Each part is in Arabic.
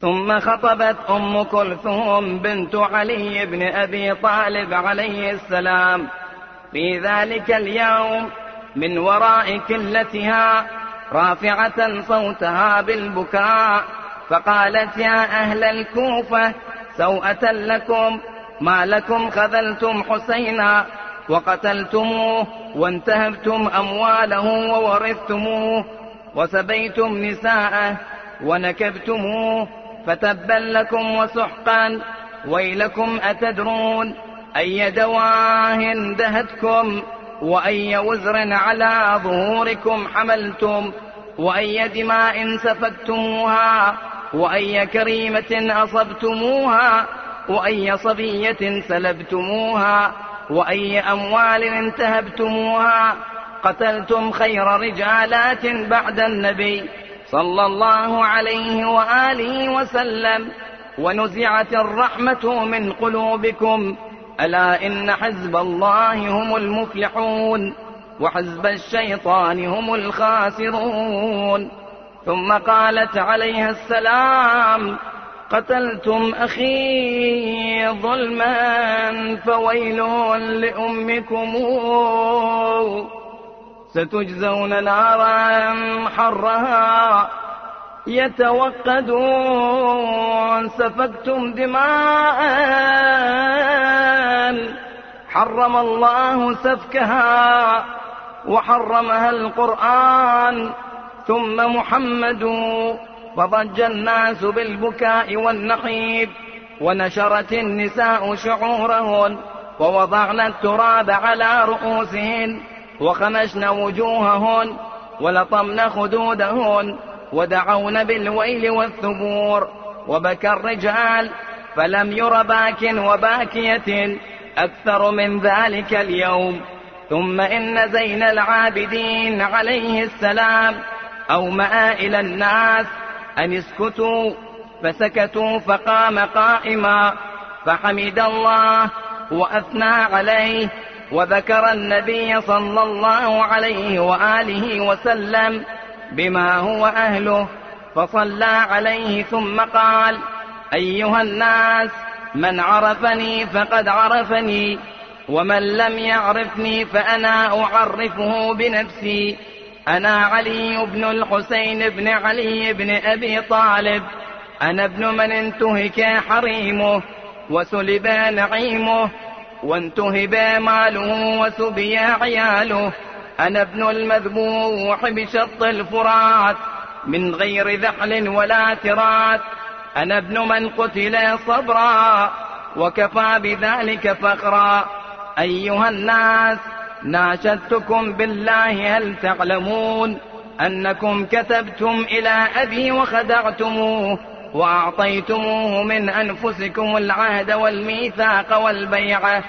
ثم خطبت أم كلثوم بنت علي بن أبي طالب عليه السلام. في ذلك اليوم من وراء كلتها رافعة صوتها بالبكاء فقالت يا أهل الكوفة سوءة لكم ما لكم خذلتم حسينا وقتلتموه وانتهبتم أمواله وورثتموه وسبيتم نساءه ونكبتموه فتبا لكم وسحقا. ويلكم أتدرون أي دواه دهتكم؟ وأي وزر على ظهوركم حملتم؟ وأي دماء سفكتموها وأي كريمة أصبتموها؟ وأي صبية سلبتموها؟ وأي أموال انتهبتموها؟ قتلتم خير رجالات بعد النبي. صلى الله عليه وآله وسلم ونزعت الرحمة من قلوبكم ألا إن حزب الله هم المفلحون وحزب الشيطان هم الخاسرون. ثم قالت عليها السلام قتلتم أخي ظلما فويل لأمكم. ستجزون نارا حرها يتوقدون سفكتم دماء حرم الله سفكها وحرمها القرآن ثم محمد فضج الناس بالبكاء والنحيب ونشرت النساء شعورهن ووضعن التراب على رؤوسهن وخمشن وجوههن ولطمن خدودهن ودعون بالويل والثبور وبكى الرجال فلم ير باك وباكية أكثر من ذلك اليوم. ثم إن زين العابدين عليه السلام أومأ إلى الناس أن اسكتوا فسكتوا فقام قائما فحمد الله وأثنى عليه وذكر النبي صلى الله عليه وآله وسلم بما هو أهله فصلى عليه ثم قال أيها الناس من عرفني فقد عرفني ومن لم يعرفني فأنا أعرفه بنفسي. أنا علي بن الحسين بن علي بن أبي طالب أنا ابن من انتهك حريمه وسلب نعيمه وانتهب ماله وسبي عياله. أنا ابن المذبوح بشط الفرات من غير ذحل ولا ترات. أنا ابن من قتل صبرا وكفى بذلك فخرا. أيها الناس ناشدتكم بالله هل تعلمون أنكم كتبتم إلى أبي وخدعتموه. وأعطيتموه من أنفسكم العهد والميثاق والبيعة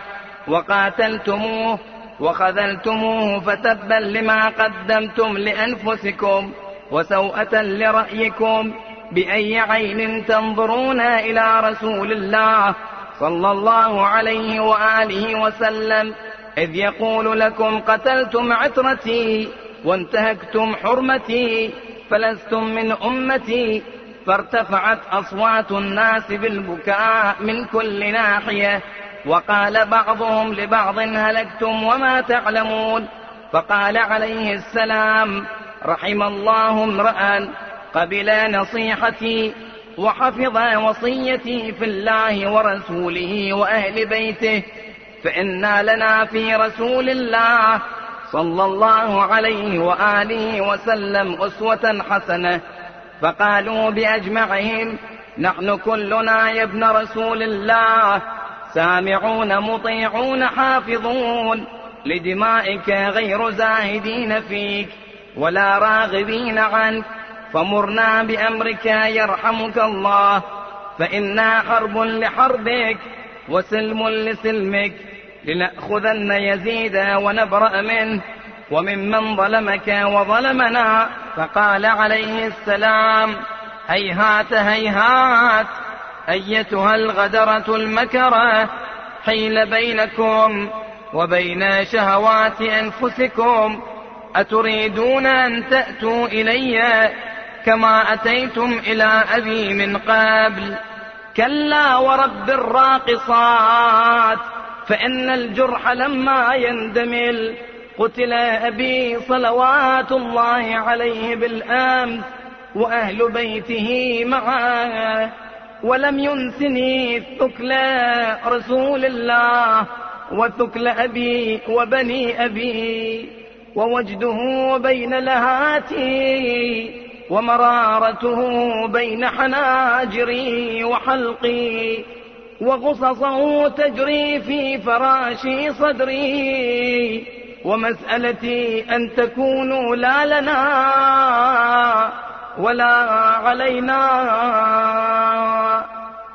وقاتلتموه وخذلتموه فتبا لما قدمتم لأنفسكم وسوءة لرأيكم بأي عين تنظرون إلى رسول الله صلى الله عليه وآله وسلم إذ يقول لكم قتلتم عترتي وانتهكتم حرمتي فلستم من أمتي فارتفعت أصوات الناس بالبكاء من كل ناحية. وقال بعضهم لبعض هلكتم وما تعلمون. فقال عليه السلام رحم الله امرأ قبل نصيحتي وحفظ وصيتي في الله ورسوله وأهل بيته. فإنا لنا في رسول الله صلى الله عليه وآله وسلم أسوة حسنة. فقالوا بأجمعهم نحن كلنا يا ابن رسول الله سامعون مطيعون حافظون لدمائك غير زاهدين فيك ولا راغبين عنك فمرنا بأمرك يرحمك الله فإنا حرب لحربك وسلم لسلمك لنأخذن يزيد ونبرأ منه وممن ظلمك وظلمنا. فقال عليه السلام هيهات هيهات أيتها الغدرة المكرة حيل بينكم وبين شهوات أنفسكم أتريدون أن تأتوا إلي كما أتيتم إلى أبي من قبل؟ كلا ورب الراقصات فإن الجرح لما يندمل قتل أبي صلوات الله عليه بالأمس وأهل بيته معه ولم ينسني ثكل رسول الله وثكل أبي وبني أبي ووجده بين لهاتي ومرارته بين حناجري وحلقي وغصصه تجري في فراشي صدري. ومسألتي أن تكونوا لا لنا ولا علينا.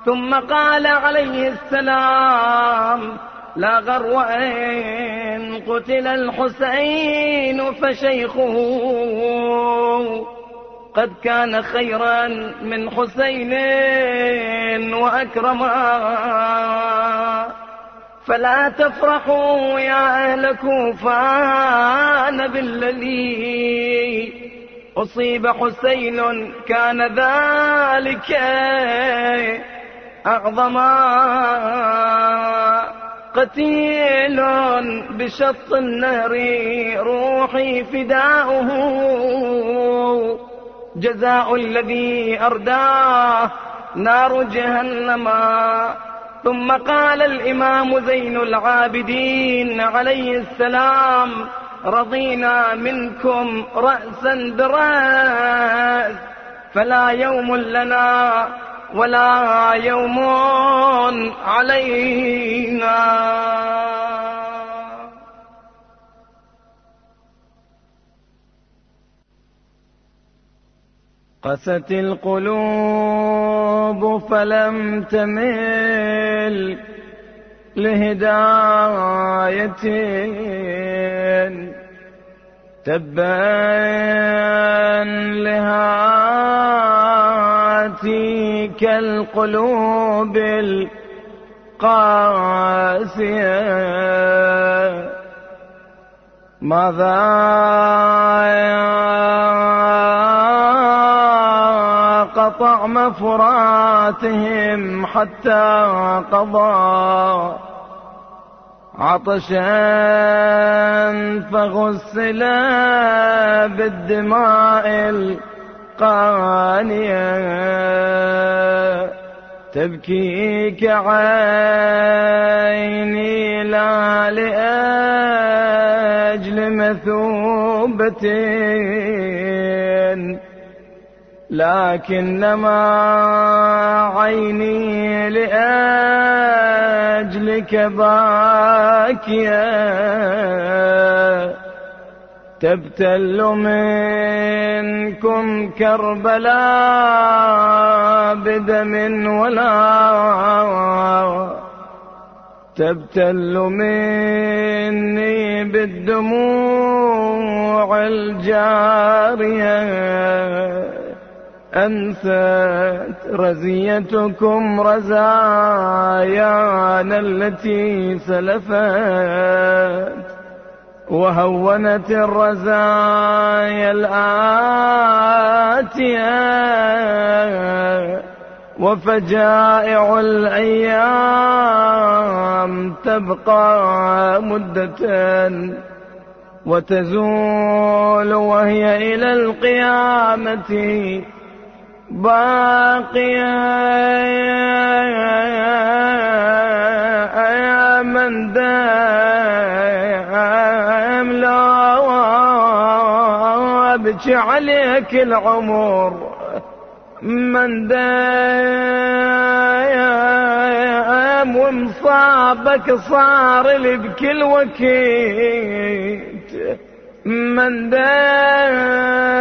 ثم قال عليه السلام لا غرو إن قتل الحسين فشيخه. قد كان خيرا من حسين وأكرما. فلا تفرحوا يا أهل كوفان بالذي أصيب حسين كان ذلك أعظما قتيل بشط النهر روحي فداؤه. جزاء الذي أرداه نار جهنم. ثم قال الإمام زين العابدين عليه السلام رضينا منكم رأسا برأس فلا يوم لنا ولا يوم علينا. قست القلوب فلم تمل لهداية تبا لهاتيك القلوب القاسية. ماذا طعم فراتهم حتى قضى. عطشا فغسل بالدماء القانية. تبكيك عيني لا لأجل مثوبتين لكنما عيني لأجلك باكية تبتل منكم كربلاء بدم ولا تبتل مني بالدموع الجارية. أنست رزيتكم رزايانا التي سلفت وهونت الرزايا الآتية وفجائع الأيام تبقى مدة وتزول وهي إلى القيامة باقيا يا من دام لا ابكي عليك العمر. من دام ومصابك صار لي بكل وكيت. من دام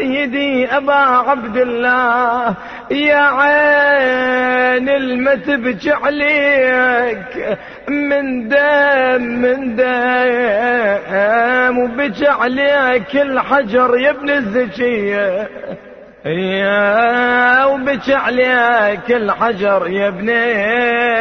سيدي أبا عبد الله يا عين المتبج عليك من دام من دام وبج عليك الحجر يا ابن الزكية. يا وبج عليك الحجر يا ابني.